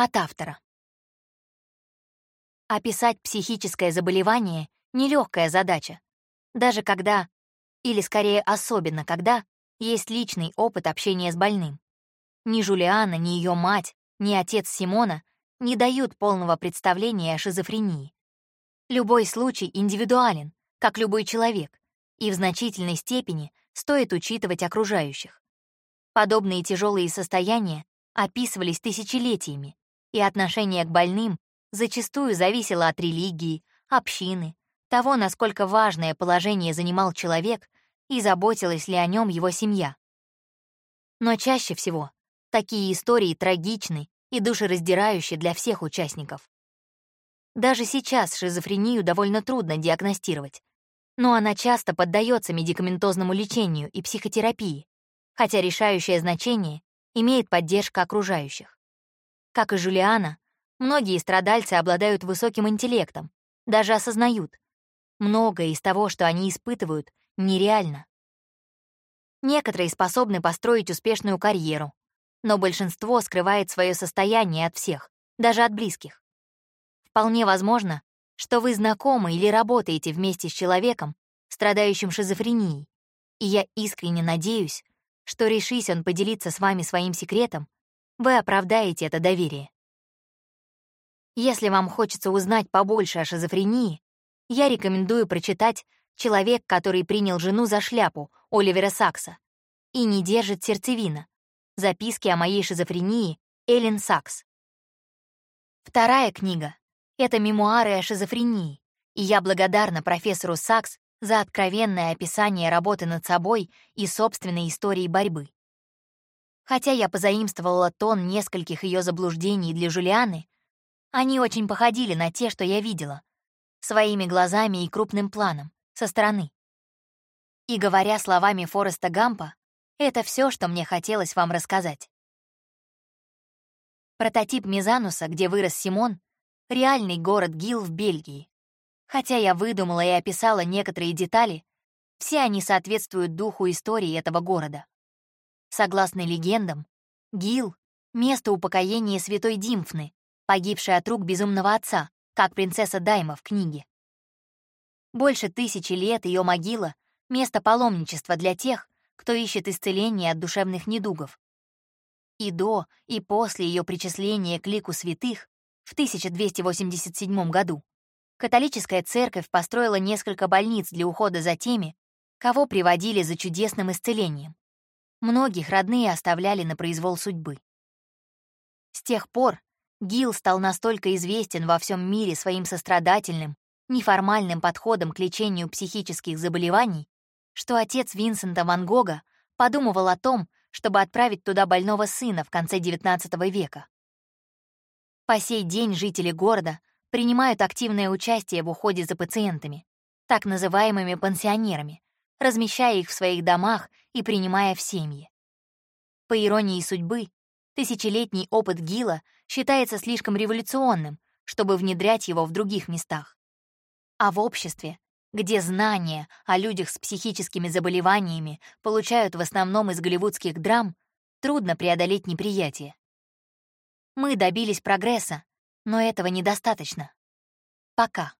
От автора. Описать психическое заболевание — нелегкая задача, даже когда, или скорее особенно когда, есть личный опыт общения с больным. Ни Жулиана, ни ее мать, ни отец Симона не дают полного представления о шизофрении. Любой случай индивидуален, как любой человек, и в значительной степени стоит учитывать окружающих. Подобные тяжелые состояния описывались тысячелетиями, и отношение к больным зачастую зависело от религии, общины, того, насколько важное положение занимал человек и заботилась ли о нем его семья. Но чаще всего такие истории трагичны и душераздирающие для всех участников. Даже сейчас шизофрению довольно трудно диагностировать, но она часто поддается медикаментозному лечению и психотерапии, хотя решающее значение имеет поддержка окружающих. Как и Жулиана, многие страдальцы обладают высоким интеллектом, даже осознают. Многое из того, что они испытывают, нереально. Некоторые способны построить успешную карьеру, но большинство скрывает свое состояние от всех, даже от близких. Вполне возможно, что вы знакомы или работаете вместе с человеком, страдающим шизофренией, и я искренне надеюсь, что решись он поделиться с вами своим секретом, вы оправдаете это доверие. Если вам хочется узнать побольше о шизофрении, я рекомендую прочитать «Человек, который принял жену за шляпу» Оливера Сакса и «Не держит сердцевина» Записки о моей шизофрении Эллен Сакс. Вторая книга — это мемуары о шизофрении, и я благодарна профессору Сакс за откровенное описание работы над собой и собственной истории борьбы. Хотя я позаимствовала тон нескольких ее заблуждений для Жулианы, они очень походили на те, что я видела, своими глазами и крупным планом, со стороны. И говоря словами Фореста Гампа, это все, что мне хотелось вам рассказать. Прототип Мизануса, где вырос Симон, — реальный город Гил в Бельгии. Хотя я выдумала и описала некоторые детали, все они соответствуют духу истории этого города. Согласно легендам, Гил — место упокоения святой Димфны, погибшей от рук безумного отца, как принцесса Дайма в книге. Больше тысячи лет ее могила — место паломничества для тех, кто ищет исцеление от душевных недугов. И до, и после ее причисления к лику святых в 1287 году католическая церковь построила несколько больниц для ухода за теми, кого приводили за чудесным исцелением. Многих родные оставляли на произвол судьбы. С тех пор Гил стал настолько известен во всем мире своим сострадательным, неформальным подходом к лечению психических заболеваний, что отец Винсента Ван Гога подумывал о том, чтобы отправить туда больного сына в конце XIX века. По сей день жители города принимают активное участие в уходе за пациентами, так называемыми пансионерами, размещая их в своих домах и принимая в семьи. По иронии судьбы, тысячелетний опыт Гила считается слишком революционным, чтобы внедрять его в других местах. А в обществе, где знания о людях с психическими заболеваниями получают в основном из голливудских драм, трудно преодолеть неприятие. Мы добились прогресса, но этого недостаточно. Пока.